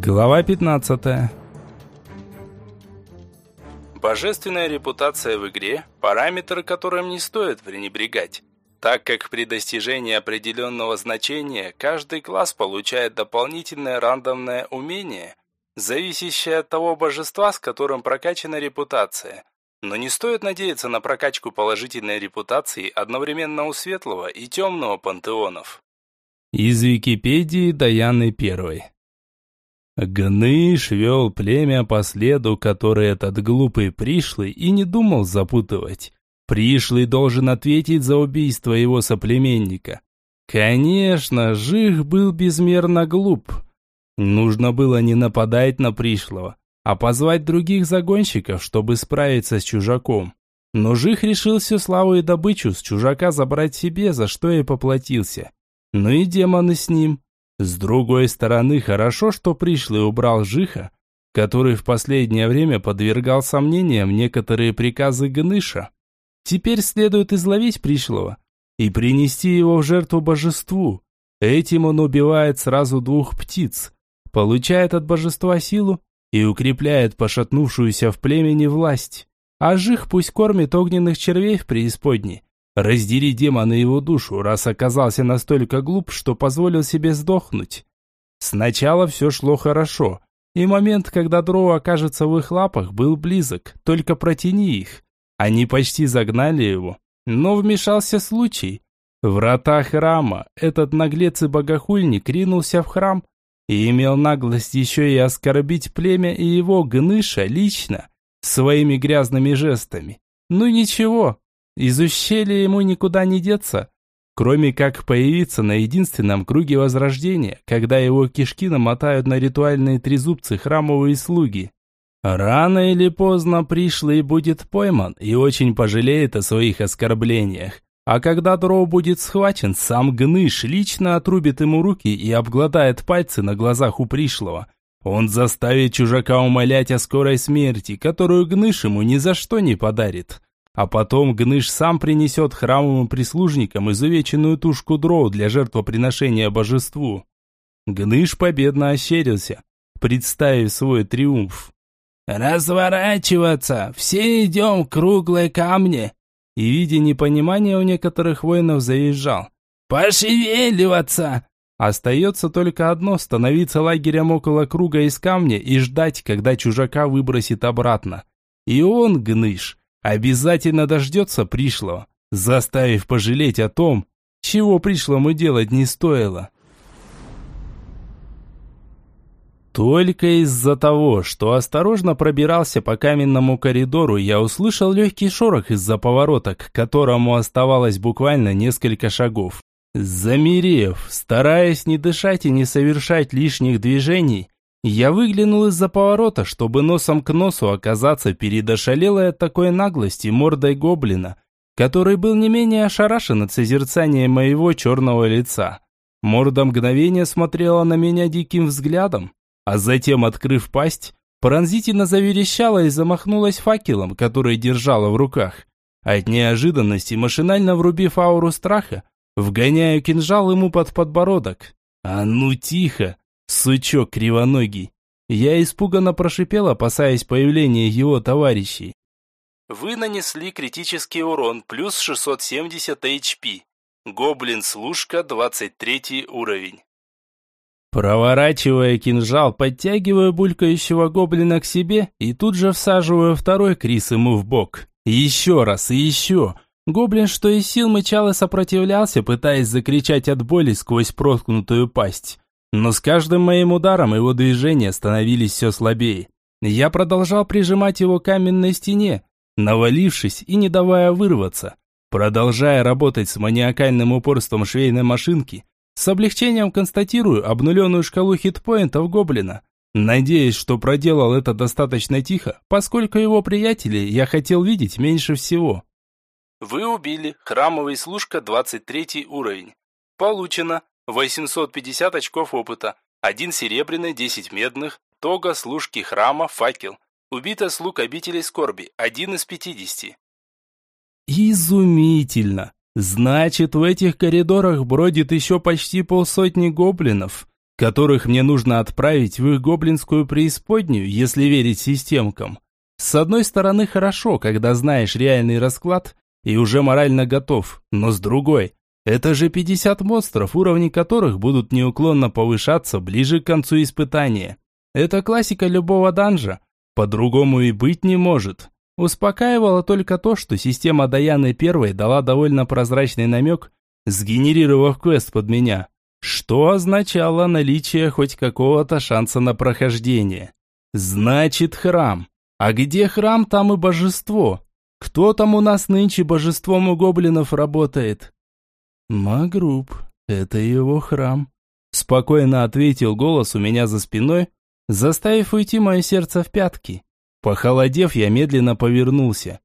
Глава 15. Божественная репутация в игре – параметр, которым не стоит пренебрегать, так как при достижении определенного значения каждый класс получает дополнительное рандомное умение, зависящее от того божества, с которым прокачана репутация. Но не стоит надеяться на прокачку положительной репутации одновременно у светлого и темного пантеонов. Из Википедии Даяны Первой. Гныш вел племя по следу, который этот глупый пришлый и не думал запутывать. Пришлый должен ответить за убийство его соплеменника. Конечно, Жих был безмерно глуп. Нужно было не нападать на пришлого, а позвать других загонщиков, чтобы справиться с чужаком. Но Жих решил всю славу и добычу с чужака забрать себе, за что и поплатился. Ну и демоны с ним. С другой стороны, хорошо, что пришлый убрал Жиха, который в последнее время подвергал сомнениям некоторые приказы Гныша. Теперь следует изловить пришлого и принести его в жертву божеству. Этим он убивает сразу двух птиц, получает от божества силу и укрепляет пошатнувшуюся в племени власть. А Жих пусть кормит огненных червей в преисподней, Раздери демона его душу, раз оказался настолько глуп, что позволил себе сдохнуть. Сначала все шло хорошо, и момент, когда дроу окажется в их лапах, был близок, только протяни их. Они почти загнали его, но вмешался случай. Врата храма, этот наглец и богохульник ринулся в храм и имел наглость еще и оскорбить племя и его гныша лично, своими грязными жестами. Ну ничего, из ущелья ему никуда не деться, кроме как появиться на единственном круге возрождения, когда его кишки намотают на ритуальные трезубцы храмовые слуги. Рано или поздно пришлый будет пойман и очень пожалеет о своих оскорблениях. А когда Дроу будет схвачен, сам Гныш лично отрубит ему руки и обгладает пальцы на глазах у пришлого. Он заставит чужака умолять о скорой смерти, которую Гныш ему ни за что не подарит. А потом Гныш сам принесет храмовым прислужникам изувеченную тушку дроу для жертвоприношения божеству. Гныш победно ощерился, представив свой триумф. «Разворачиваться! Все идем к круглой камне!» И, видя непонимание у некоторых воинов, заезжал. «Пошевеливаться!» Остается только одно – становиться лагерем около круга из камня и ждать, когда чужака выбросит обратно. И он, Гныш, обязательно дождется пришлого, заставив пожалеть о том, чего пришлому делать не стоило. Только из-за того, что осторожно пробирался по каменному коридору, я услышал легкий шорох из-за поворота, к которому оставалось буквально несколько шагов. Замерев, стараясь не дышать и не совершать лишних движений, я выглянул из-за поворота, чтобы носом к носу оказаться перед ошалелой от такой наглости мордой гоблина, который был не менее ошарашен от созерцания моего черного лица. Морда мгновения смотрела на меня диким взглядом, а затем, открыв пасть, пронзительно заверещала и замахнулась факелом, который держала в руках. От неожиданности, машинально врубив ауру страха, вгоняю кинжал ему под подбородок. «А ну тихо!» Сучок кривоногий. Я испуганно прошипел, опасаясь появления его товарищей. Вы нанесли критический урон плюс 670 HP. Гоблин-служка 23 уровень. Проворачивая кинжал, подтягиваю булькающего гоблина к себе и тут же всаживаю второй крис ему в бок. Еще раз и еще. Гоблин, что из сил мычал и сопротивлялся, пытаясь закричать от боли сквозь проткнутую пасть. Но с каждым моим ударом его движения становились все слабее. Я продолжал прижимать его к каменной стене, навалившись и не давая вырваться. Продолжая работать с маниакальным упорством швейной машинки, с облегчением констатирую обнуленную шкалу хитпоинтов гоблина, надеясь, что проделал это достаточно тихо, поскольку его приятелей я хотел видеть меньше всего. Вы убили храмовый служка 23 уровень. Получено 850 очков опыта, один серебряный, 10 медных, тога, служки храма, факел. Убито слуг обителей скорби, один из 50. Изумительно! Значит, в этих коридорах бродит еще почти полсотни гоблинов. которых мне нужно отправить в их гоблинскую преисподнюю, если верить системкам. С одной стороны, хорошо, когда знаешь реальный расклад и уже морально готов, но с другой, это же 50 монстров, уровни которых будут неуклонно повышаться ближе к концу испытания. Это классика любого данжа, по-другому и быть не может. Успокаивало только то, что система Даяны Первой дала довольно прозрачный намек, сгенерировав квест под меня, что означало наличие хоть какого-то шанса на прохождение. Значит, храм. А где храм, там и божество. Кто там у нас нынче божеством у гоблинов работает? Магруб, это его храм. Спокойно ответил голос у меня за спиной, заставив уйти мое сердце в пятки. Похолодев, я медленно повернулся.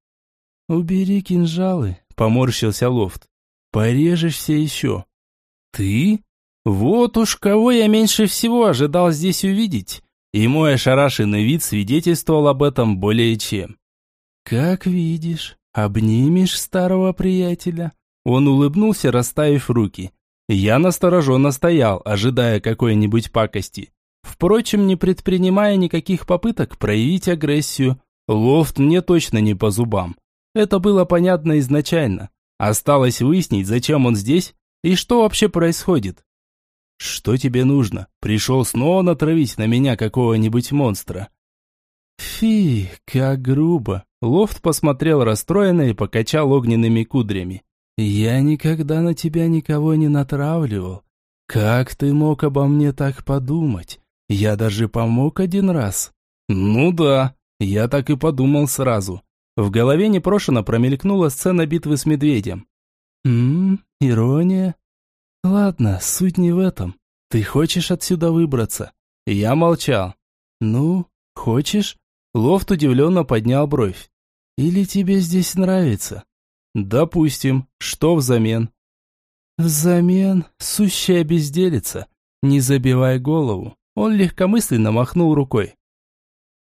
«Убери кинжалы», — поморщился Лофт. «Порежешься еще». «Ты? Вот уж кого я меньше всего ожидал здесь увидеть». И мой ошарашенный вид свидетельствовал об этом более чем. «Как видишь, обнимешь старого приятеля». Он улыбнулся, расставив руки. Я настороженно стоял, ожидая какой-нибудь пакости. Впрочем, не предпринимая никаких попыток проявить агрессию, лофт мне точно не по зубам. Это было понятно изначально. Осталось выяснить, зачем он здесь и что вообще происходит. «Что тебе нужно? Пришел снова натравить на меня какого-нибудь монстра?» «Фи, как грубо!» Лофт посмотрел расстроенно и покачал огненными кудрями. «Я никогда на тебя никого не натравливал. Как ты мог обо мне так подумать? Я даже помог один раз. Ну да, я так и подумал сразу. В голове непрошено промелькнула сцена битвы с медведем. Ммм, ирония. Ладно, суть не в этом. Ты хочешь отсюда выбраться? Я молчал. Ну, хочешь? Лофт удивленно поднял бровь. Или тебе здесь нравится? Допустим. Что взамен? Взамен сущая безделица. Не забивай голову. Он легкомысленно махнул рукой.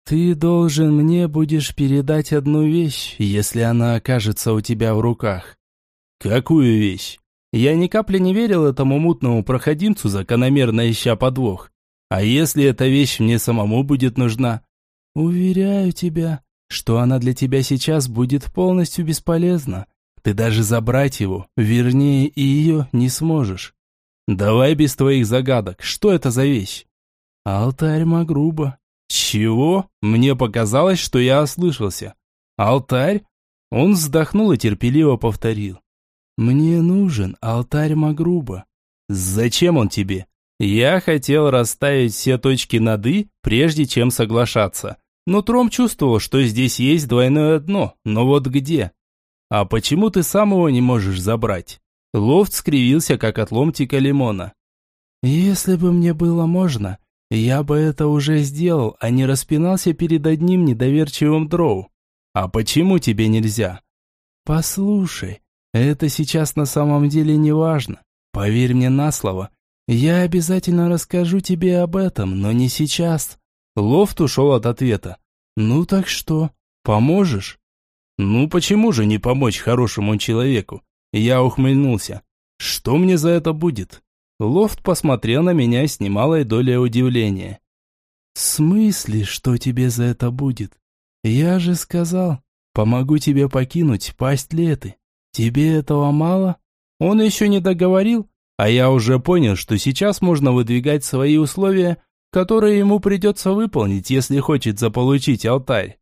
«Ты должен мне будешь передать одну вещь, если она окажется у тебя в руках». «Какую вещь?» Я ни капли не верил этому мутному проходимцу, закономерно ища подвох. «А если эта вещь мне самому будет нужна?» «Уверяю тебя, что она для тебя сейчас будет полностью бесполезна. Ты даже забрать его, вернее и ее, не сможешь. Давай без твоих загадок, что это за вещь?» «Алтарь Магруба». «Чего?» Мне показалось, что я ослышался. «Алтарь?» Он вздохнул и терпеливо повторил. «Мне нужен алтарь Магруба». «Зачем он тебе?» Я хотел расставить все точки над «и», прежде чем соглашаться. Но Тром чувствовал, что здесь есть двойное дно, но вот где? «А почему ты сам его не можешь забрать?» Лофт скривился, как от ломтика лимона. «Если бы мне было можно, я бы это уже сделал, а не распинался перед одним недоверчивым дроу. А почему тебе нельзя? Послушай, это сейчас на самом деле не важно. Поверь мне на слово. Я обязательно расскажу тебе об этом, но не сейчас. Лофт ушел от ответа. Ну так что, поможешь? Ну почему же не помочь хорошему человеку? Я ухмыльнулся. Что мне за это будет? Лофт посмотрел на меня с немалой долей удивления. «В смысле, что тебе за это будет? Я же сказал, помогу тебе покинуть пасть Леты. Тебе этого мало?» Он еще не договорил, а я уже понял, что сейчас можно выдвигать свои условия, которые ему придется выполнить, если хочет заполучить алтарь.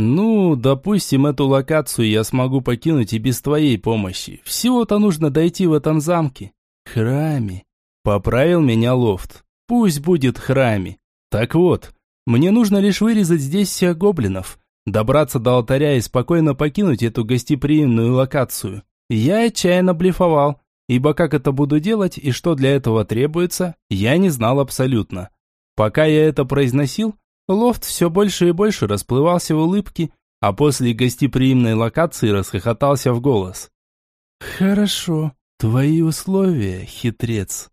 «Ну, допустим, эту локацию я смогу покинуть и без твоей помощи. Всего-то нужно дойти в этом замке храме. Поправил меня лофт. Пусть будет храме. Так вот, мне нужно лишь вырезать здесь всех гоблинов, добраться до алтаря и спокойно покинуть эту гостеприимную локацию. Я отчаянно блефовал, ибо как это буду делать и что для этого требуется, я не знал абсолютно. Пока я это произносил, лофт все больше и больше расплывался в улыбке, а после гостеприимной локации расхохотался в голос. «Хорошо, «Твои условия, хитрец!»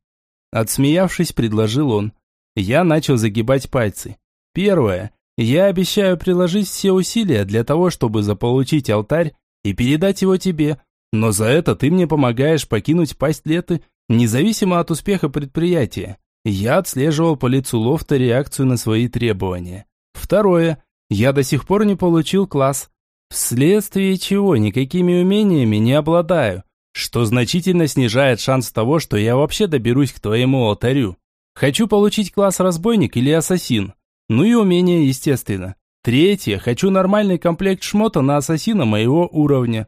Отсмеявшись, предложил он. Я начал загибать пальцы. Первое. Я обещаю приложить все усилия для того, чтобы заполучить алтарь и передать его тебе. Но за это ты мне помогаешь покинуть пасть Леты, независимо от успеха предприятия. Я отслеживал по лицу лофта реакцию на свои требования. Второе. Я до сих пор не получил класс. Вследствие чего никакими умениями не обладаю, что значительно снижает шанс того, что я вообще доберусь к твоему алтарю. Хочу получить класс разбойник или ассасин. Ну и умения, естественно. Третье. Хочу нормальный комплект шмота на ассасина моего уровня.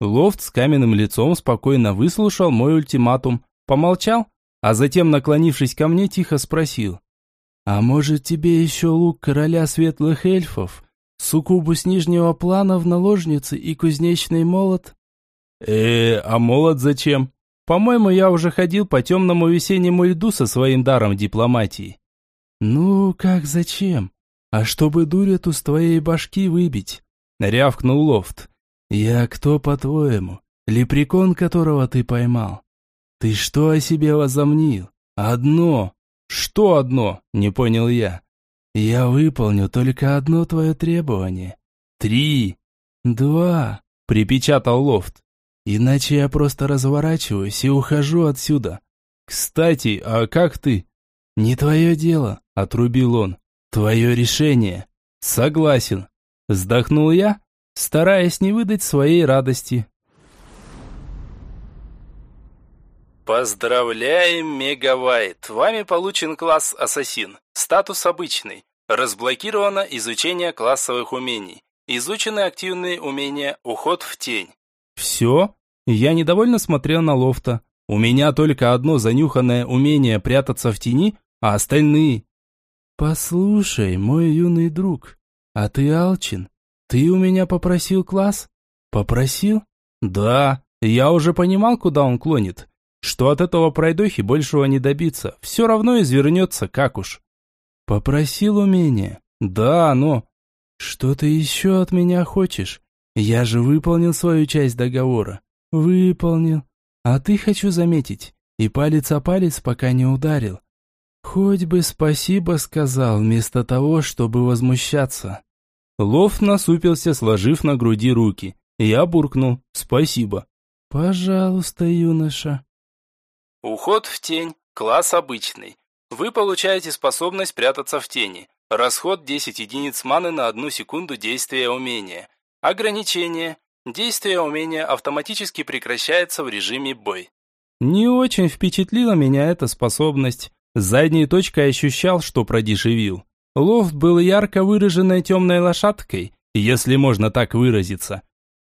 Лофт с каменным лицом спокойно выслушал мой ультиматум, помолчал, а затем, наклонившись ко мне, тихо спросил. «А может тебе еще лук короля светлых эльфов, суккубус нижнего плана в наложнице и кузнечный молот?» «Э, а молот зачем? По-моему, я уже ходил по темному весеннему льду со своим даром дипломатии». «Ну, как зачем? А чтобы дурь эту с твоей башки выбить?» Рявкнул Лофт. «Я кто, по-твоему? Лепрекон, которого ты поймал? Ты что о себе возомнил? Одно. Что одно? Не понял я. Я выполню только одно твое требование. Три. Два. Припечатал Лофт. Иначе я просто разворачиваюсь и ухожу отсюда. Кстати, а как ты? Не твое дело, отрубил он. Твое решение. Согласен. Вздохнул я, стараясь не выдать своей радости. Поздравляем, Мегавайт! Вами получен класс Ассасин. Статус обычный. Разблокировано изучение классовых умений. Изучены активные умения «Уход в тень». Все? Я недовольно смотрел на лофта. У меня только одно занюханное умение прятаться в тени, а остальные... Послушай, мой юный друг, а ты алчен? Ты у меня попросил класс? Попросил? Да, я уже понимал, куда он клонит. Что от этого пройдохи большего не добиться. Все равно извернется, как уж. Попросил умение. Да, но... Что ты еще от меня хочешь? Я же выполнил свою часть договора. Выполнил. А ты, хочу заметить, и палец о палец пока не ударил. Хоть бы спасибо сказал, вместо того, чтобы возмущаться. Лов насупился, сложив на груди руки. Я буркнул «Спасибо». «Пожалуйста, юноша». Уход в тень. Класс обычный. Вы получаете способность прятаться в тени. Расход 10 единиц маны на одну секунду действия умения. Ограничение. Действие умения автоматически прекращается в режиме бой. Не очень впечатлила меня эта способность. Задней точкой ощущал, что продешевил. Лофт был ярко выраженной темной лошадкой, если можно так выразиться.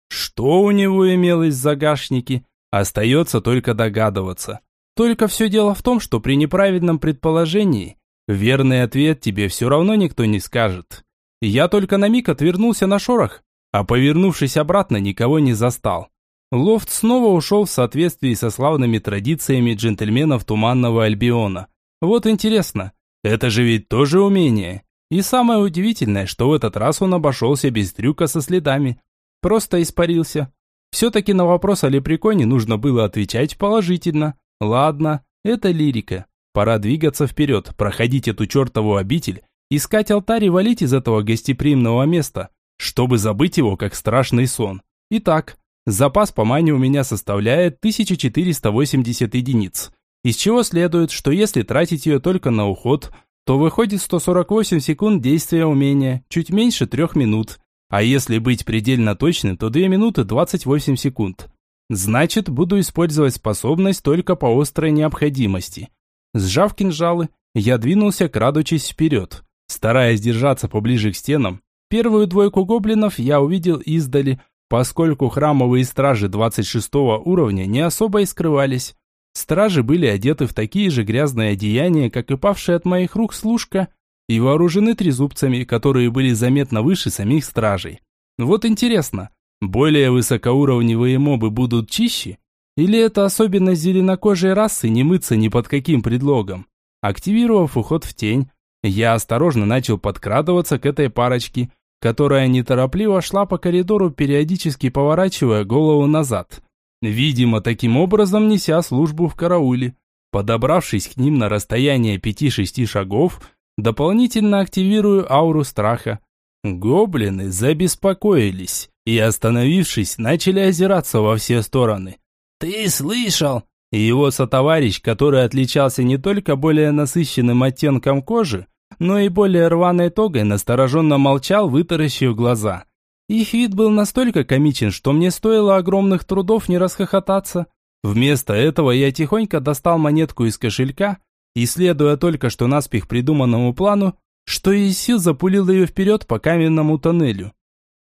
Что у него имелось в загашнике, остается только догадываться. Только все дело в том, что при неправильном предположении верный ответ тебе все равно никто не скажет. Я только на миг отвернулся на шорох, а повернувшись обратно, никого не застал. Лофт снова ушел в соответствии со славными традициями джентльменов Туманного Альбиона. Вот интересно, это же ведь тоже умение. И самое удивительное, что в этот раз он обошелся без трюка со следами. Просто испарился. Все-таки на вопрос о лепреконе нужно было отвечать положительно. Ладно, это лирика. Пора двигаться вперед, проходить эту чертову обитель, искать алтарь и валить из этого гостеприимного места чтобы забыть его как страшный сон. Итак, запас по мане у меня составляет 1480 единиц, из чего следует, что если тратить ее только на уход, то выходит 148 секунд действия умения, чуть меньше 3 минут, а если быть предельно точным, то 2 минуты 28 секунд. Значит, буду использовать способность только по острой необходимости. Сжав кинжалы, я двинулся, крадучись вперед, стараясь держаться поближе к стенам, Первую двойку гоблинов я увидел издали, поскольку храмовые стражи 26 уровня не особо и скрывались. Стражи были одеты в такие же грязные одеяния, как и павшая от моих рук служка, и вооружены трезубцами, которые были заметно выше самих стражей. Вот интересно, более высокоуровневые мобы будут чище? Или это особенность зеленокожей расы не мыться ни под каким предлогом? Активировав уход в тень, я осторожно начал подкрадываться к этой парочке, которая неторопливо шла по коридору, периодически поворачивая голову назад. Видимо, таким образом неся службу в карауле. Подобравшись к ним на расстояние 5-6 шагов, дополнительно активирую ауру страха. Гоблины забеспокоились и, остановившись, начали озираться во все стороны. «Ты слышал?» И его сотоварищ, который отличался не только более насыщенным оттенком кожи, но и более рваной тогой, настороженно молчал, вытаращив глаза. Их вид был настолько комичен, что мне стоило огромных трудов не расхохотаться. Вместо этого я тихонько достал монетку из кошелька и, следуя только что наспех придуманному плану, что из сил запулил ее вперед по каменному тоннелю.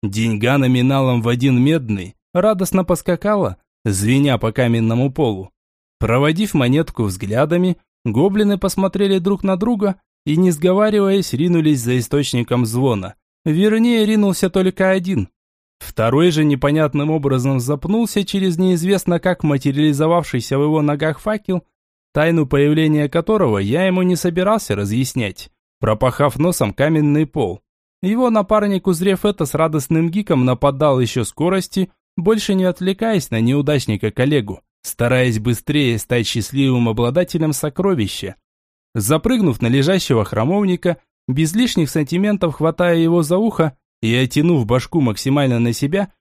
Деньга номиналом в один медный радостно поскакала, звеня по каменному полу. Проводив монетку взглядами, гоблины посмотрели друг на друга и, не сговариваясь, ринулись за источником звона. Вернее, ринулся только один. Второй же непонятным образом запнулся через неизвестно как материализовавшийся в его ногах факел, тайну появления которого я ему не собирался разъяснять пропахав носом каменный пол. Его напарник, узрев это, с радостным гиком нападал еще скорости, больше не отвлекаясь на неудачника-коллегу, стараясь быстрее стать счастливым обладателем сокровища. Запрыгнув на лежащего храмовника, без лишних сантиментов хватая его за ухо и оттянув башку максимально на себя,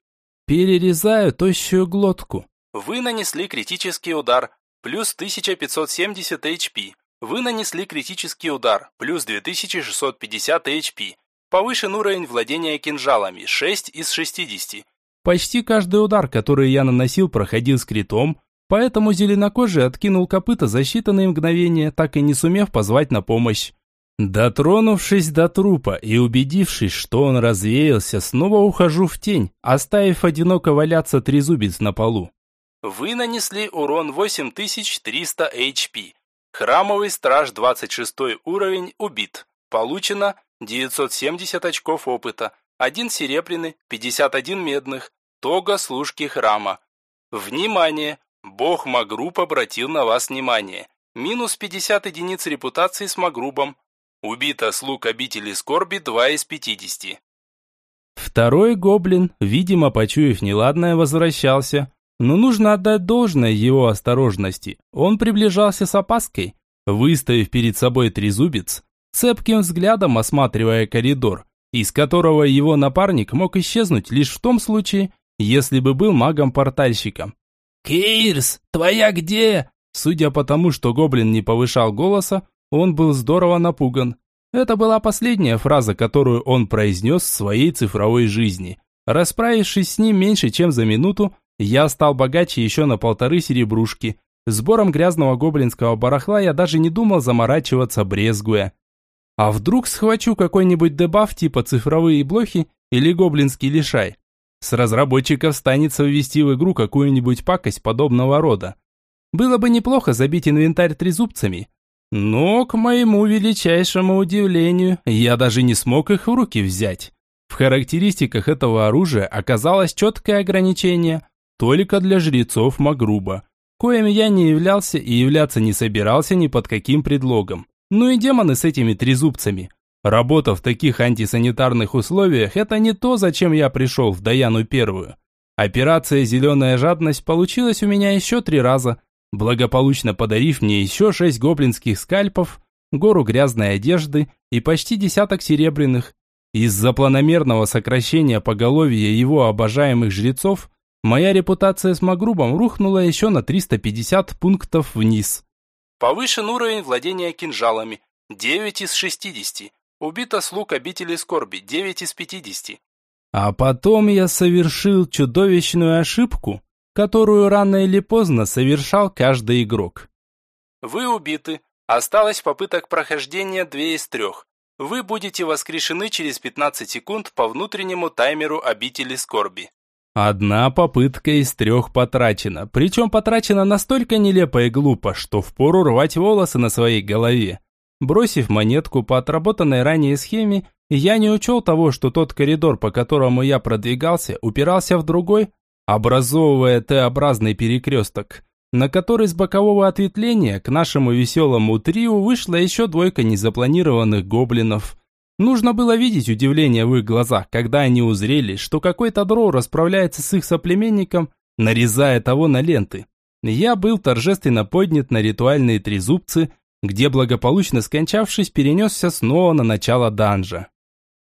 перерезаю тощую глотку. Вы нанесли критический удар, плюс 1570 HP. Вы нанесли критический удар, плюс 2650 HP. Повышен уровень владения кинжалами, 6 из 60. Почти каждый удар, который я наносил, проходил с критом, поэтому зеленокожий откинул копыта за считанные мгновения, так и не сумев позвать на помощь. Дотронувшись до трупа и убедившись, что он развеялся, снова ухожу в тень, оставив одиноко валяться трезубец на полу. Вы нанесли урон 8300 HP. Храмовый страж 26 уровень убит. Получено 970 очков опыта, 1 серебряный, 51 медных. Тога служки храма. Внимание! Бог Магруб обратил на вас внимание. Минус 50 единиц репутации с Магрубом. Убито слуг обители скорби 2 из 50. Второй гоблин, видимо, почуяв неладное, возвращался. Но нужно отдать должное его осторожности. Он приближался с опаской, выставив перед собой трезубец, цепким взглядом осматривая коридор, из которого его напарник мог исчезнуть лишь в том случае, если бы был магом-портальщиком. «Кирс, твоя где?» Судя по тому, что гоблин не повышал голоса, он был здорово напуган. Это была последняя фраза, которую он произнес в своей цифровой жизни. Расправившись с ним меньше, чем за минуту, я стал богаче еще на полторы серебрушки. Сбором грязного гоблинского барахла я даже не думал заморачиваться, брезгуя. А вдруг схвачу какой-нибудь дебаф типа цифровые блохи или гоблинский лишай? С разработчиков станется ввести в игру какую-нибудь пакость подобного рода. Было бы неплохо забить инвентарь трезубцами. Но, к моему величайшему удивлению, я даже не смог их в руки взять. В характеристиках этого оружия оказалось четкое ограничение только для жрецов Магруба, коим я не являлся и являться не собирался ни под каким предлогом. Ну и демоны с этими трезубцами. Работа в таких антисанитарных условиях – это не то, зачем я пришел в Даяну Первую. Операция «Зеленая жадность» получилась у меня еще три раза, благополучно подарив мне еще шесть гоблинских скальпов, гору грязной одежды и почти десяток серебряных. Из-за планомерного сокращения поголовья его обожаемых жрецов Моя репутация с Магрубом рухнула еще на 350 пунктов вниз. Повышен уровень владения кинжалами. 9 из 60. Убито слуг обители скорби. 9 из 50. А потом я совершил чудовищную ошибку, которую рано или поздно совершал каждый игрок. Вы убиты. Осталось попыток прохождения 2 из 3. Вы будете воскрешены через 15 секунд по внутреннему таймеру обители скорби. Одна попытка из трех потрачена, причем потрачена настолько нелепо и глупо, что впору рвать волосы на своей голове. Бросив монетку по отработанной ранее схеме, я не учел того, что тот коридор, по которому я продвигался, упирался в другой, образовывая Т-образный перекресток, на который с бокового ответвления к нашему веселому трио вышла еще двойка незапланированных гоблинов. Нужно было видеть удивление в их глазах, когда они узрели, что какой-то дроу расправляется с их соплеменником, нарезая того на ленты. Я был торжественно поднят на ритуальные трезубцы, где благополучно скончавшись перенесся снова на начало данжа.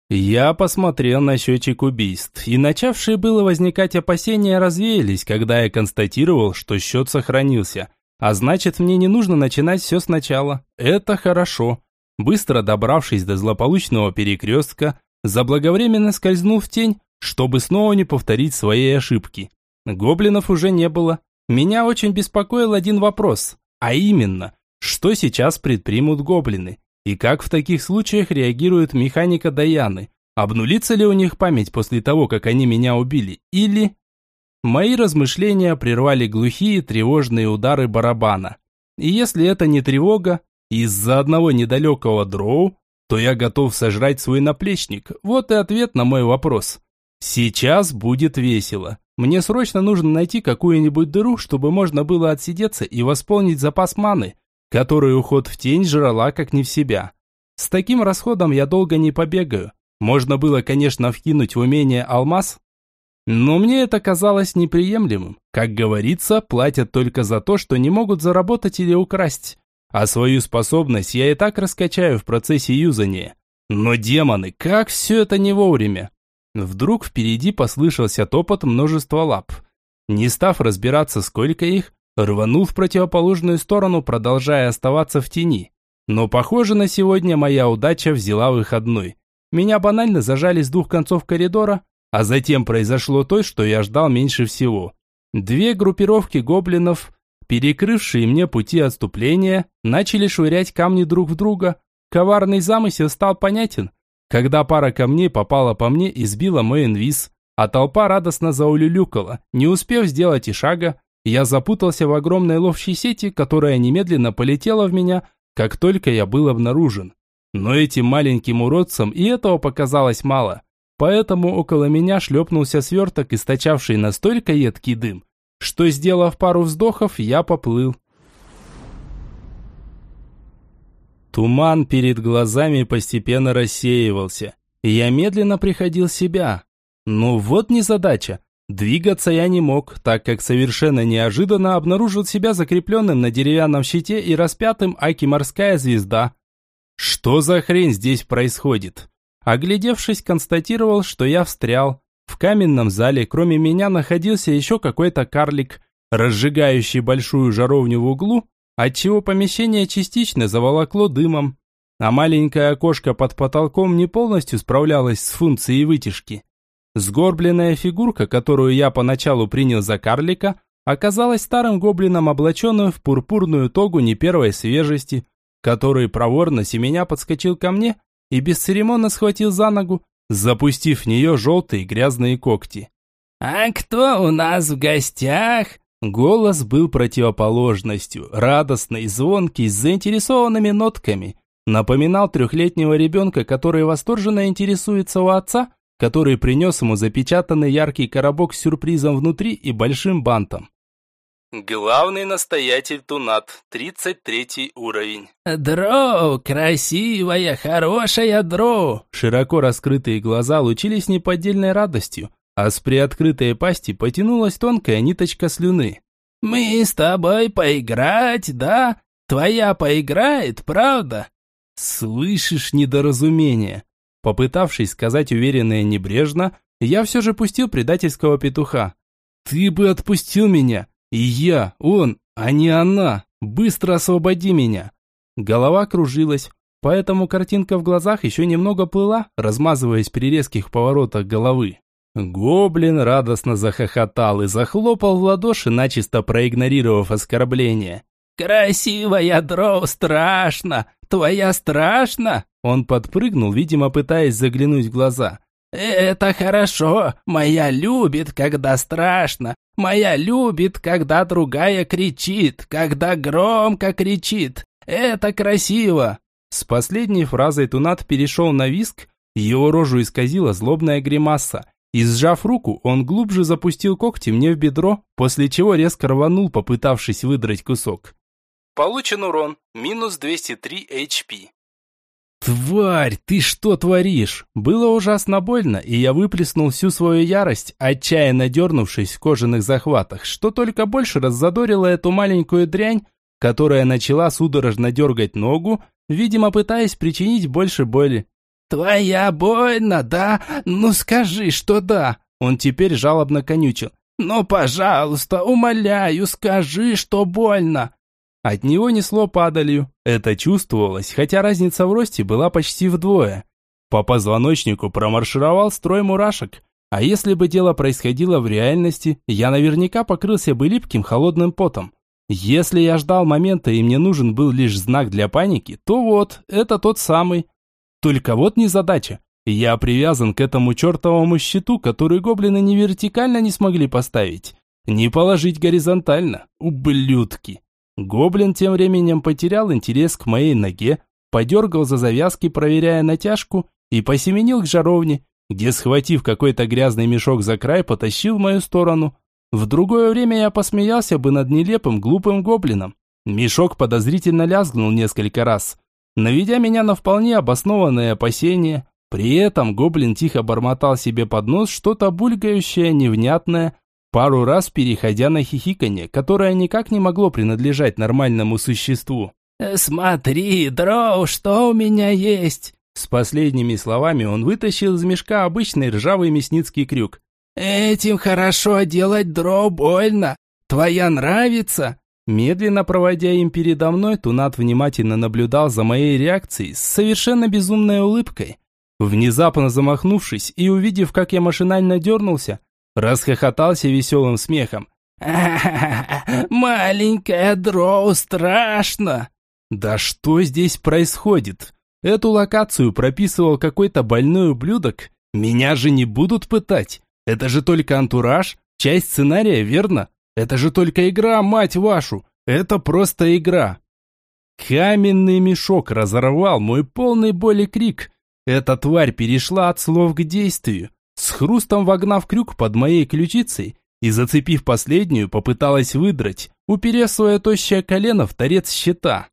Я посмотрел на счетчик убийств, и начавшие было возникать опасения развеялись, когда я констатировал, что счет сохранился. А значит, мне не нужно начинать все сначала. Это хорошо. Быстро добравшись до злополучного перекрестка, заблаговременно скользнул в тень, чтобы снова не повторить своей ошибки. Гоблинов уже не было. Меня очень беспокоил один вопрос, а именно, что сейчас предпримут гоблины? И как в таких случаях реагирует механика Даяны? Обнулится ли у них память после того, как они меня убили? Или... Мои размышления прервали глухие тревожные удары барабана. И если это не тревога, из-за одного недалекого дроу, то я готов сожрать свой наплечник. Вот и ответ на мой вопрос. Сейчас будет весело. Мне срочно нужно найти какую-нибудь дыру, чтобы можно было отсидеться и восполнить запас маны, который уход в тень жрала как не в себя. С таким расходом я долго не побегаю. Можно было, конечно, вкинуть в умение алмаз, но мне это казалось неприемлемым. Как говорится, платят только за то, что не могут заработать или украсть. А свою способность я и так раскачаю в процессе юзания. Но демоны, как все это не вовремя. Вдруг впереди послышался топот множества лап. Не став разбираться, сколько их, рванул в противоположную сторону, продолжая оставаться в тени. Но похоже на сегодня моя удача взяла выходной. Меня банально зажали с двух концов коридора, а затем произошло то, что я ждал меньше всего. Две группировки гоблинов, перекрывшие мне пути отступления, начали швырять камни друг в друга. Коварный замысел стал понятен, когда пара камней попала по мне и сбила мой инвиз, а толпа радостно заулюлюкала. Не успев сделать и шага, я запутался в огромной ловчей сети, которая немедленно полетела в меня, как только я был обнаружен. Но этим маленьким уродцам и этого показалось мало. Поэтому около меня шлепнулся сверток, источавший настолько едкий дым, что, сделав пару вздохов, я поплыл. Туман перед глазами постепенно рассеивался. Я медленно приходил в себя. Но вот незадача. Двигаться я не мог, так как совершенно неожиданно обнаружил себя закрепленным на деревянном щите и распятым аки морская звезда. Что за хрень здесь происходит? Оглядевшись, констатировал, что я встрял. В каменном зале, кроме меня, находился еще какой-то карлик, разжигающий большую жаровню в углу, отчего помещение частично заволокло дымом. А маленькое окошко под потолком не полностью справлялось с функцией вытяжки. Сгорбленная фигурка, которую я поначалу принял за карлика, оказалась старым гоблином, облаченным в пурпурную тогу не первой свежести, который проворно семеня подскочил ко мне и бесцеремонно схватил за ногу, запустив в нее желтые грязные когти. «А кто у нас в гостях?» Голос был противоположностью, радостный, звонкий, с заинтересованными нотками. Напоминал трехлетнего ребенка, который восторженно интересуется у отца, который принес ему запечатанный яркий коробок с сюрпризом внутри и большим бантом. Главный настоятель Тунат, 33 уровень. Дро, красивая, хорошая Дро. Широко раскрытые глаза лучились неподдельной радостью, а с приоткрытой пасти потянулась тонкая ниточка слюны. Мы с тобой поиграть, да? Твоя поиграет, правда? Слышишь недоразумение? Попытавшись сказать уверенно и небрежно, я все же пустил предательского петуха. Ты бы отпустил меня, и я, он, а не она. Быстро освободи меня. Голова кружилась, поэтому картинка в глазах еще немного плыла, размазываясь при резких поворотах головы. Гоблин радостно захохотал и захлопал в ладоши, начисто проигнорировав оскорбление. «Красивая дроу, страшно! Твоя страшно!» Он подпрыгнул, видимо, пытаясь заглянуть в глаза. «Это хорошо. Моя любит, когда страшно. Моя любит, когда другая кричит, когда громко кричит. Это красиво!» С последней фразой Тунат перешел на виск, его рожу исказила злобная гримаса. И сжав руку, он глубже запустил когти мне в бедро, после чего резко рванул, попытавшись выдрать кусок. Получен урон, минус 203 HP. «Тварь, ты что творишь?» Было ужасно больно, и я выплеснул всю свою ярость, отчаянно дернувшись в кожаных захватах, что только больше раззадорило эту маленькую дрянь, которая начала судорожно дергать ногу, видимо, пытаясь причинить больше боли. «Твоя больно, да? Ну скажи, что да!» Он теперь жалобно конючил. «Ну, пожалуйста, умоляю, скажи, что больно!» От него несло падалью. Это чувствовалось, хотя разница в росте была почти вдвое. По позвоночнику промаршировал строй мурашек. А если бы дело происходило в реальности, я наверняка покрылся бы липким холодным потом. Если я ждал момента и мне нужен был лишь знак для паники, то вот, это тот самый. Только вот не задача. Я привязан к этому чертовому щиту, который гоблины ни вертикально не смогли поставить, не положить горизонтально. Ублюдки. Гоблин тем временем потерял интерес к моей ноге, подергал за завязки, проверяя натяжку, и посеменил к жаровне, где, схватив какой-то грязный мешок за край, потащил в мою сторону. В другое время я посмеялся бы над нелепым, глупым гоблином. Мешок подозрительно лязгнул несколько раз, наведя меня на вполне обоснованные опасения. При этом гоблин тихо бормотал себе под нос что-то булькающее, невнятное, пару раз переходя на хихиканье, которое никак не могло принадлежать нормальному существу. «Смотри, Дроу, что у меня есть!» С последними словами он вытащил из мешка обычный ржавый мясницкий крюк. «Этим хорошо делать дроу больно. Твоя нравится?» Медленно проводя им передо мной, Тунат внимательно наблюдал за моей реакцией с совершенно безумной улыбкой. Внезапно замахнувшись и увидев, как я машинально дернулся, расхохотался веселым смехом. маленькая дроу, страшно!» «Да что здесь происходит? Эту локацию прописывал какой-то больной ублюдок? Меня же не будут пытать? Это же только антураж, часть сценария, верно? Это же только игра, мать вашу! Это просто игра!» Каменный мешок разорвал мой полный боли крик, эта тварь перешла от слов к действию, с хрустом вогнав крюк под моей ключицей и, зацепив последнюю, попыталась выдрать, уперев свое тощее колено в торец щита.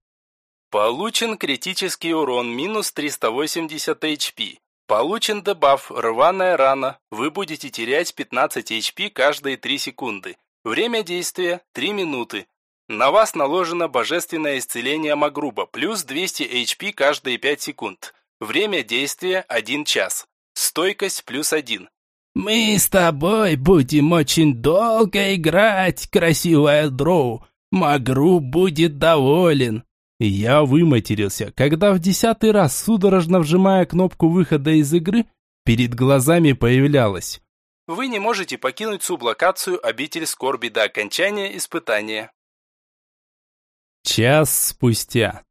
Получен критический урон минус 380 HP. Получен дебаф «Рваная рана». Вы будете терять 15 HP каждые 3 секунды. Время действия – 3 минуты. На вас наложено божественное исцеление Магруба, плюс 200 HP каждые 5 секунд. Время действия – 1 час. Стойкость плюс 1. «Мы с тобой будем очень долго играть, красивая дроу. Магру будет доволен». Я выматерился, когда в десятый раз, судорожно вжимая кнопку выхода из игры, перед глазами появлялось. Вы не можете покинуть сублокацию обитель скорби до окончания испытания. Час спустя.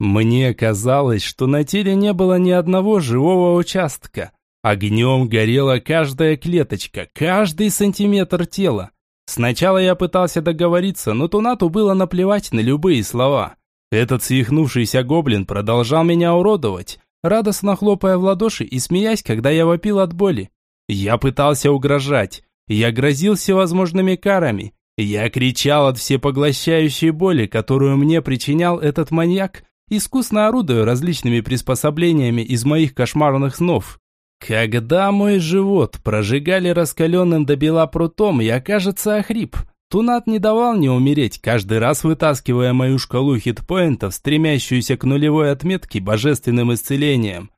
Мне казалось, что на теле не было ни одного живого участка. Огнем горела каждая клеточка, каждый сантиметр тела. Сначала я пытался договориться, но Тунату было наплевать на любые слова. Этот свихнувшийся гоблин продолжал меня уродовать, радостно хлопая в ладоши и смеясь, когда я вопил от боли. Я пытался угрожать, я грозил всевозможными карами, я кричал от всепоглощающей боли, которую мне причинял этот маньяк, искусно орудуя различными приспособлениями из моих кошмарных снов. Когда мой живот прожигали раскаленным до бела прутом, я, кажется, охрип. Тунат не давал мне умереть, каждый раз вытаскивая мою шкалу хитпоинтов, стремящуюся к нулевой отметке божественным исцелением.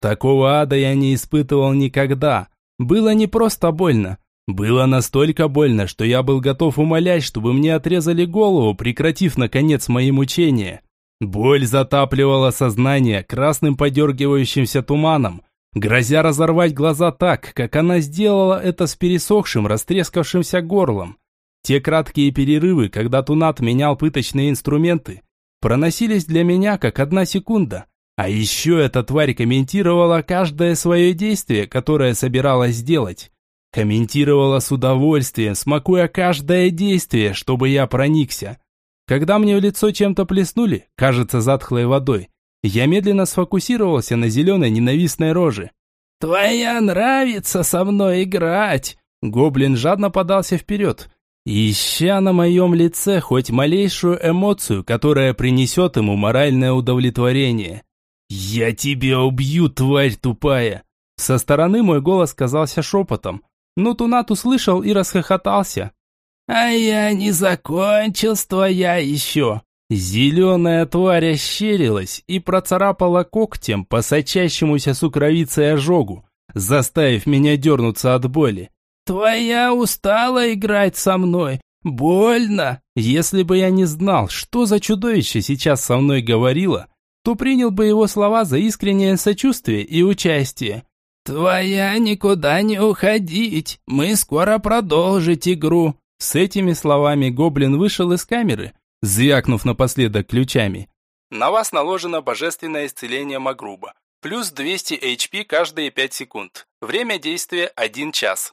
Такого ада я не испытывал никогда. Было не просто больно. Было настолько больно, что я был готов умолять, чтобы мне отрезали голову, прекратив, наконец, мои мучения. Боль затапливала сознание красным подергивающимся туманом, грозя разорвать глаза так, как она сделала это с пересохшим, растрескавшимся горлом. Те краткие перерывы, когда Тунат менял пыточные инструменты, проносились для меня как одна секунда. А еще эта тварь комментировала каждое свое действие, которое собиралась сделать. Комментировала с удовольствием, смакуя каждое действие, чтобы я проникся. Когда мне в лицо чем-то плеснули, кажется, затхлой водой, я медленно сфокусировался на зеленой ненавистной роже. «Твоя нравится со мной играть!» Гоблин жадно подался вперед, ища на моем лице хоть малейшую эмоцию, которая принесет ему моральное удовлетворение. «Я тебя убью, тварь тупая!» Со стороны мой голос казался шепотом, но Тунат услышал и расхохотался. «А я не закончил с твоя еще!» Зеленая тварь ощерилась и процарапала когтем по сочащемуся сукровицей ожогу, заставив меня дернуться от боли. «Твоя устала играть со мной, Больно. Если бы я не знал, что за чудовище сейчас со мной говорило, то принял бы его слова за искреннее сочувствие и участие. «Твоя никуда не уходить, мы скоро продолжить игру». С этими словами гоблин вышел из камеры, звякнув напоследок ключами. На вас наложено божественное исцеление Магруба. Плюс 200 HP каждые 5 секунд. Время действия 1 час.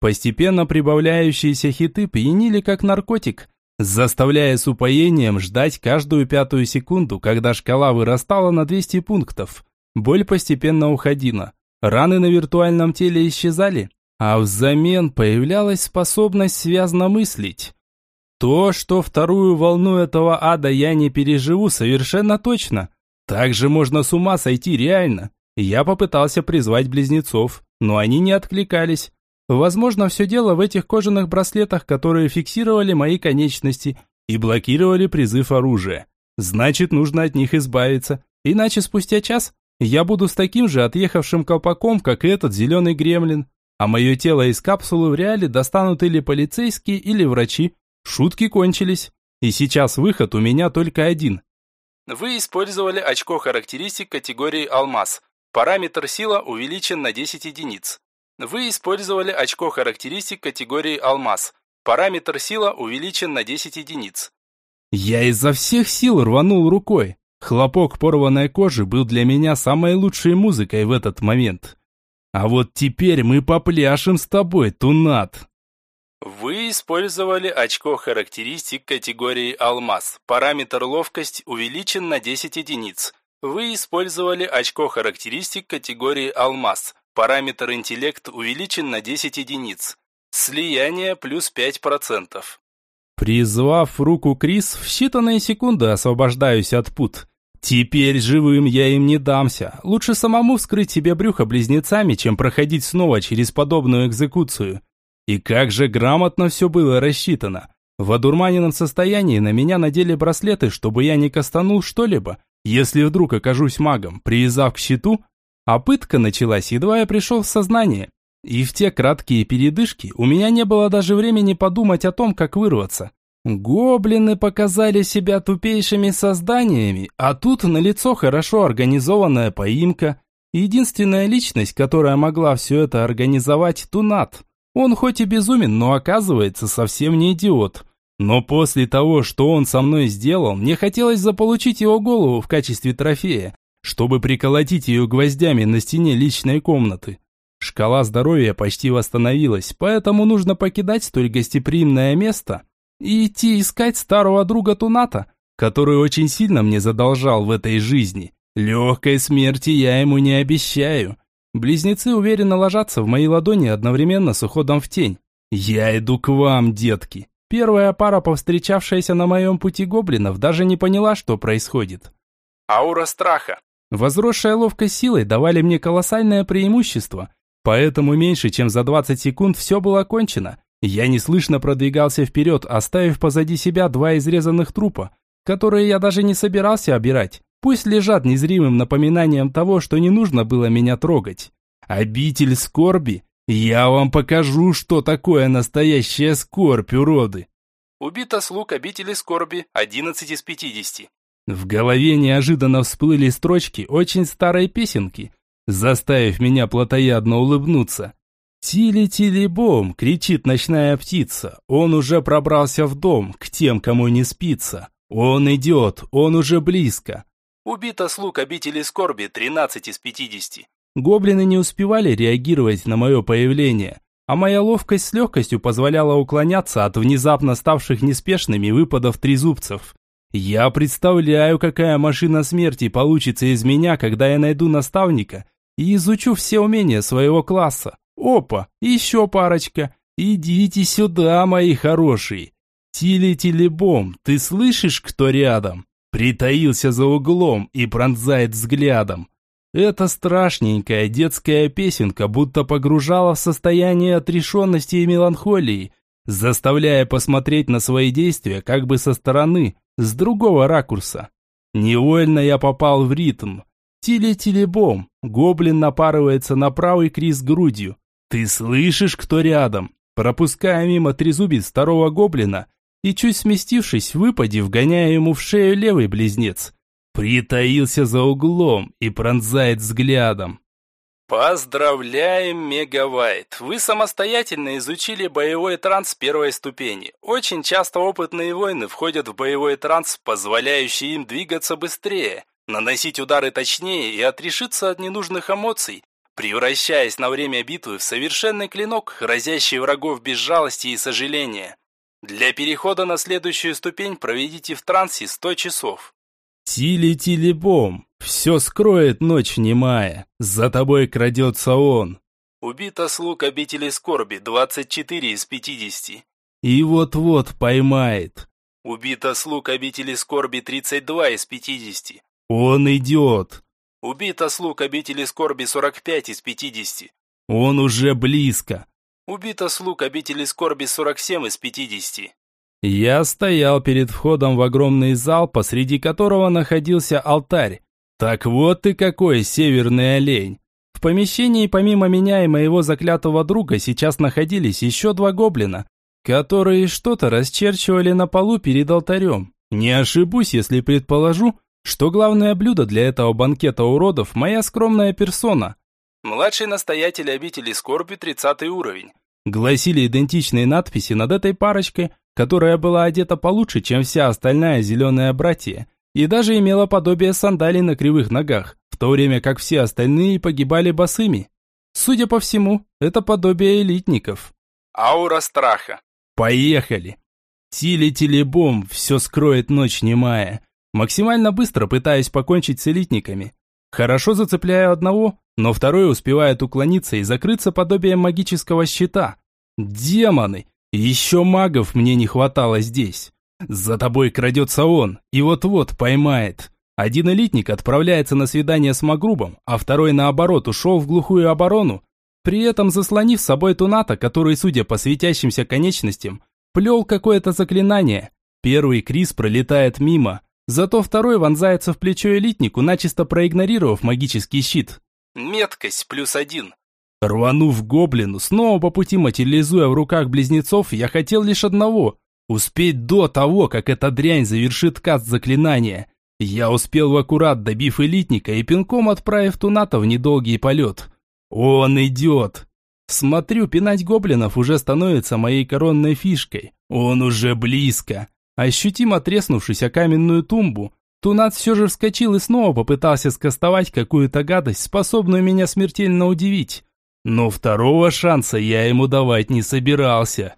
Постепенно прибавляющиеся хиты пьянили как наркотик, заставляя с упоением ждать каждую пятую секунду, когда шкала вырастала на 200 пунктов. Боль постепенно уходила. Раны на виртуальном теле исчезали, а взамен появлялась способность связно мыслить. То, что вторую волну этого ада я не переживу, совершенно точно. Также можно с ума сойти реально. Я попытался призвать близнецов, но они не откликались. Возможно, все дело в этих кожаных браслетах, которые фиксировали мои конечности и блокировали призыв оружия. Значит, нужно от них избавиться, иначе спустя час я буду с таким же отъехавшим колпаком, как и этот зеленый гремлин, а мое тело из капсулы в реале достанут или полицейские, или врачи. Шутки кончились, и сейчас выход у меня только один. Вы использовали очко характеристик категории «Алмаз». Параметр сила увеличен на 10 единиц. Вы использовали очко характеристик категории «Алмаз». Параметр сила увеличен на 10 единиц. Я изо всех сил рванул рукой. Хлопок порванной кожи был для меня самой лучшей музыкой в этот момент. А вот теперь мы попляшем с тобой, Тунат. Вы использовали очко характеристик категории «Алмаз». Параметр ловкость увеличен на 10 единиц. Вы использовали очко характеристик категории «Алмаз». Параметр интеллект увеличен на 10 единиц. Слияние плюс 5%. Призвав руку Крис, в считанные секунды освобождаюсь от пут. Теперь живым я им не дамся. Лучше самому вскрыть себе брюхо близнецами, чем проходить снова через подобную экзекуцию. И как же грамотно все было рассчитано. В одурманенном состоянии на меня надели браслеты, чтобы я не кастанул что-либо, если вдруг окажусь магом, привязав к щиту, а пытка началась, едва я пришел в сознание. И в те краткие передышки у меня не было даже времени подумать о том, как вырваться. Гоблины показали себя тупейшими созданиями, а тут налицо хорошо организованная поимка. Единственная личность, которая могла все это организовать, Тунат. Он хоть и безумен, но оказывается совсем не идиот. Но после того, что он со мной сделал, мне хотелось заполучить его голову в качестве трофея, чтобы приколотить ее гвоздями на стене личной комнаты. Шкала здоровья почти восстановилась, поэтому нужно покидать столь гостеприимное место и идти искать старого друга Туната, который очень сильно мне задолжал в этой жизни. Легкой смерти я ему не обещаю. Близнецы уверенно ложатся в мои ладони одновременно с уходом в тень. Я иду к вам, детки. Первая пара, повстречавшаяся на моем пути гоблинов, даже не поняла, что происходит. Аура страха. Возросшая ловкость силой давали мне колоссальное преимущество, поэтому меньше чем за 20 секунд все было кончено, я неслышно продвигался вперед, оставив позади себя два изрезанных трупа, которые я даже не собирался обирать. Пусть лежат незримым напоминанием того, что не нужно было меня трогать. Обитель скорби? Я вам покажу, что такое настоящая скорбь, уроды. Убито слуг обители скорби 11 из 50. В голове неожиданно всплыли строчки очень старой песенки, заставив меня плотоядно улыбнуться. «Тили-тили-бом!» — кричит ночная птица. Он уже пробрался в дом, к тем, кому не спится. Он идет, он уже близко. Убито слуг обители скорби 13 из 50. Гоблины не успевали реагировать на мое появление, а моя ловкость с легкостью позволяла уклоняться от внезапно ставших неспешными выпадов трезубцев. Я представляю, какая машина смерти получится из меня, когда я найду наставника и изучу все умения своего класса. Опа, еще парочка. Идите сюда, мои хорошие. Тили-тили-бом, ты слышишь, кто рядом? Притаился за углом и пронзает взглядом. Эта страшненькая детская песенка будто погружала в состояние отрешенности и меланхолии, заставляя посмотреть на свои действия как бы со стороны, с другого ракурса. Невольно я попал в ритм. Тили-тили-бом, гоблин напарывается на правый криз грудью, «Ты слышишь, кто рядом?» пропуская мимо трезубец второго гоблина и, чуть сместившись, выпадив, гоняя ему в шею левый близнец. Притаился за углом и пронзает взглядом. Поздравляем, Мегавайт! Вы самостоятельно изучили боевой транс первой ступени. Очень часто опытные воины входят в боевой транс, позволяющий им двигаться быстрее, наносить удары точнее и отрешиться от ненужных эмоций, превращаясь на время битвы в совершенный клинок, разящий врагов без жалости и сожаления. Для перехода на следующую ступень проведите в трансе 100 часов. Тили-тили-бом, все скроет ночь немая, за тобой крадется он. Убито слуг обители скорби, 24 из 50. И вот-вот поймает. Убито слуг обители скорби, 32 из 50. Он идет. Убито слуг обители скорби, 45 из 50. Он уже близко. Убито слуг обители скорби, 47 из 50. Я стоял перед входом в огромный зал, посреди которого находился алтарь. Так вот ты какой северный олень. В помещении помимо меня и моего заклятого друга сейчас находились еще два гоблина, которые что-то расчерчивали на полу перед алтарем. Не ошибусь, если предположу, что главное блюдо для этого банкета уродов – моя скромная персона. Младший настоятель обители скорби, 30 уровень. Гласили идентичные надписи над этой парочкой – которая была одета получше, чем вся остальная зеленая братья, и даже имела подобие сандалий на кривых ногах, в то время как все остальные погибали босыми. Судя по всему, это подобие элитников. Аура страха. Поехали. Тили-телебом, все скроет ночь немая. Максимально быстро пытаюсь покончить с элитниками. Хорошо зацепляю одного, но второй успевает уклониться и закрыться подобием магического щита. Демоны! Еще магов мне не хватало здесь. За тобой крадется он, и вот-вот поймает. Один элитник отправляется на свидание с Магрубом, а второй, наоборот, ушел в глухую оборону, при этом заслонив с собой Туната, который, судя по светящимся конечностям, плел какое-то заклинание. Первый Крис пролетает мимо, зато второй вонзается в плечо элитнику, начисто проигнорировав магический щит. Меткость плюс один. Рванув гоблину, снова по пути материализуя в руках близнецов, я хотел лишь одного – успеть до того, как эта дрянь завершит каст заклинания. Я успел в аккурат, добив элитника и пинком отправив Туната в недолгий полет. Он идет. Смотрю, пинать гоблинов уже становится моей коронной фишкой. Он уже близко. Ощутимо треснувшись о каменную тумбу, Тунат все же вскочил и снова попытался скостовать какую-то гадость, способную меня смертельно удивить. Но второго шанса я ему давать не собирался.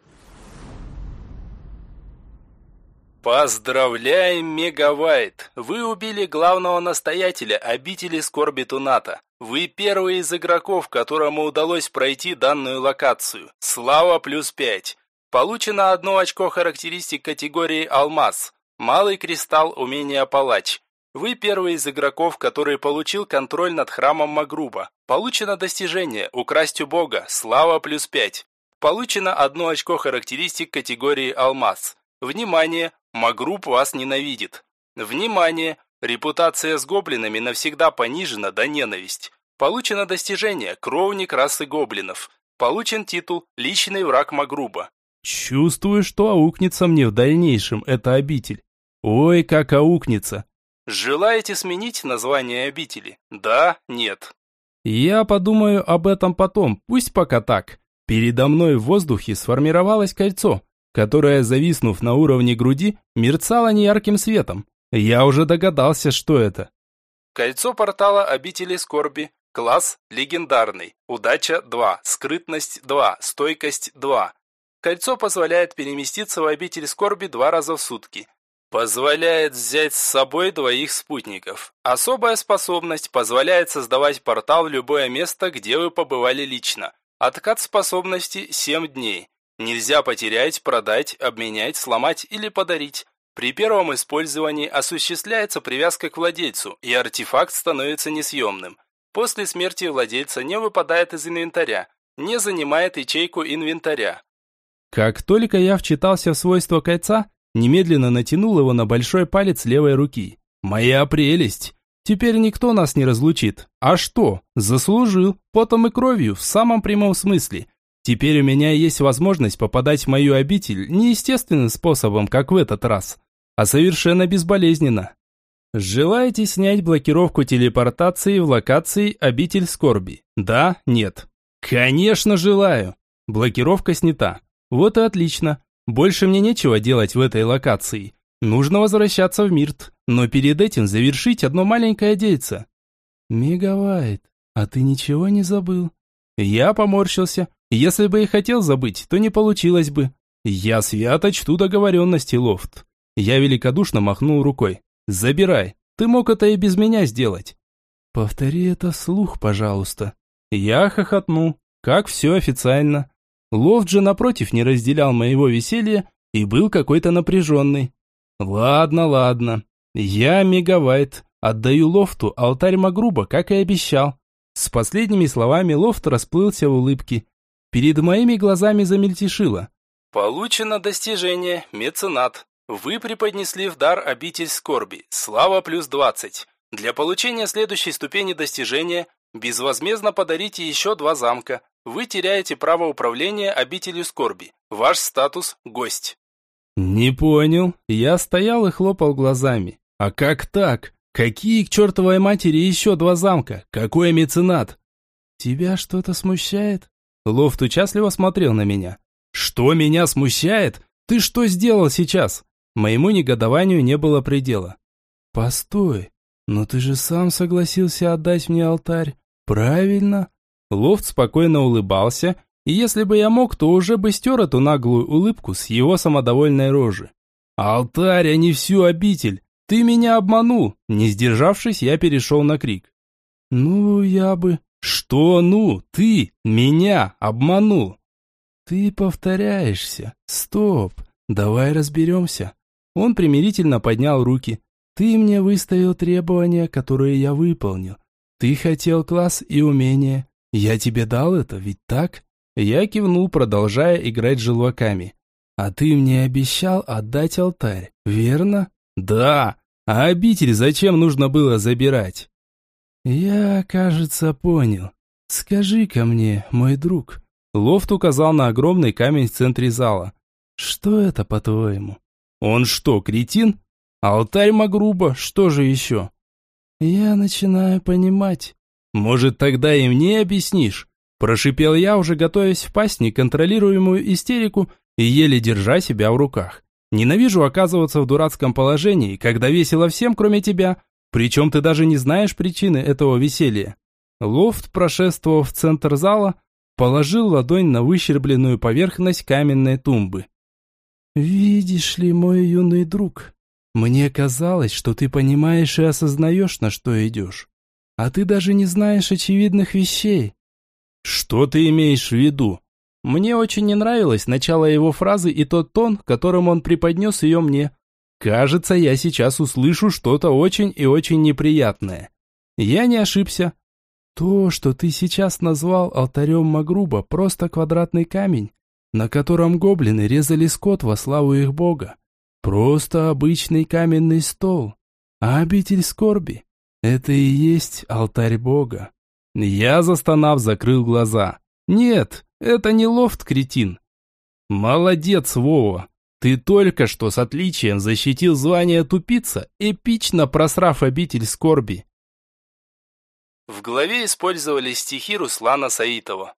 Поздравляем, Мегавайт! Вы убили главного настоятеля обители скорби Туната. Вы первый из игроков, которому удалось пройти данную локацию. Слава плюс 5. Получено одно очко характеристик категории «Алмаз». Малый кристалл умения «Палач». Вы первый из игроков, который получил контроль над храмом Магруба. Получено достижение «Украсть у Бога», слава плюс 5. Получено одно очко характеристик категории «Алмаз». Внимание! Магруб вас ненавидит. Внимание! Репутация с гоблинами навсегда понижена до ненависть. Получено достижение «Кровник расы гоблинов». Получен титул «Личный враг Магруба». Чувствую, что аукнется мне в дальнейшем эта обитель. Ой, как аукнется. Желаете сменить название обители? Да, нет. Я подумаю об этом потом, пусть пока так. Передо мной в воздухе сформировалось кольцо, которое, зависнув на уровне груди, мерцало неярким светом. Я уже догадался, что это. Кольцо портала обители скорби. Класс легендарный. Удача 2, скрытность 2, стойкость 2. Кольцо позволяет переместиться в обитель скорби два раза в сутки. Позволяет взять с собой двоих спутников. Особая способность позволяет создавать портал в любое место, где вы побывали лично. Откат способности 7 дней. Нельзя потерять, продать, обменять, сломать или подарить. При первом использовании осуществляется привязка к владельцу, и артефакт становится несъемным. После смерти владельца не выпадает из инвентаря, не занимает ячейку инвентаря. Как только я вчитался в свойства кольца, Немедленно натянул его на большой палец левой руки. «Моя прелесть! Теперь никто нас не разлучит. А что? Заслужил. Потом и кровью, в самом прямом смысле. Теперь у меня есть возможность попадать в мою обитель не естественным способом, как в этот раз, а совершенно безболезненно. Желаете снять блокировку телепортации в локации «Обитель скорби»? Да? Нет? Конечно, желаю. Блокировка снята. Вот и отлично. Больше мне нечего делать в этой локации. Нужно возвращаться в Мирт, но перед этим завершить одно маленькое дельце. Мегавайт, а ты ничего не забыл? Я поморщился. Если бы и хотел забыть, то не получилось бы. Я свято чту договоренности, Лофт. Я великодушно махнул рукой. Забирай. Ты мог это и без меня сделать. Повтори это вслух, пожалуйста. Я хохотну. Как все официально. Лофт же напротив не разделял моего веселья и был какой-то напряженный. Ладно, ладно. Я мегавайт. Отдаю Лофту алтарь Магруба, как и обещал. С последними словами Лофт расплылся в улыбке. Перед моими глазами замельтешило. Получено достижение «Меценат». Вы преподнесли в дар обитель скорби, слава плюс 20. Для получения следующей ступени достижения безвозмездно подарите еще два замка. Вы теряете право управления обителью скорби. Ваш статус – гость. Не понял. Я стоял и хлопал глазами. А как так? Какие к чертовой матери еще два замка? Какой меценат? Тебя что-то смущает? Лофт участливо смотрел на меня. Что меня смущает? Ты что сделал сейчас? Моему негодованию не было предела. «Постой, но ты же сам согласился отдать мне алтарь, правильно?» Лофт спокойно улыбался, и если бы я мог, то уже бы стер эту наглую улыбку с его самодовольной рожи. «Алтарь, а не всю обитель! Ты меня обманул!» Не сдержавшись, я перешел на крик. «Ну, я бы...» «Что «ну»? Ты меня обманул!» «Ты повторяешься. Стоп, давай разберемся. Он примирительно поднял руки. «Ты мне выставил требования, которые я выполнил. Ты хотел класс и умения. Я тебе дал это, ведь так?» Я кивнул, продолжая играть желваками. «А ты мне обещал отдать алтарь, верно?» «Да! А обитель зачем нужно было забирать?» «Я, кажется, понял. Скажи-ка мне, мой друг». Лофт указал на огромный камень в центре зала. «Что это, по-твоему?» Он что, кретин? Алтарь Магруба, что же еще? Я начинаю понимать. Может, тогда и мне объяснишь? Прошипел я, уже готовясь впасть в неконтролируемую истерику и еле держа себя в руках. Ненавижу оказываться в дурацком положении, когда весело всем, кроме тебя. Причем ты даже не знаешь причины этого веселья. Лофт, прошествовав в центр зала, положил ладонь на выщербленную поверхность каменной тумбы. «Видишь ли, мой юный друг, мне казалось, что ты понимаешь и осознаешь, на что идешь. А ты даже не знаешь очевидных вещей». «Что ты имеешь в виду?» Мне очень не нравилось начало его фразы и тот тон, которым он преподнес ее мне. Кажется, я сейчас услышу что-то очень и очень неприятное. Я не ошибся. То, что ты сейчас назвал алтарем Магруба, просто квадратный камень, на котором гоблины резали скот во славу их бога. Просто обычный каменный стол. А обитель скорби — это и есть алтарь бога. Я, застонав, закрыл глаза. Нет, это не лофт, кретин. Молодец, Вова. Ты только что с отличием защитил звание тупица, эпично просрав обитель скорби. В главе использовались стихи Руслана Саитова.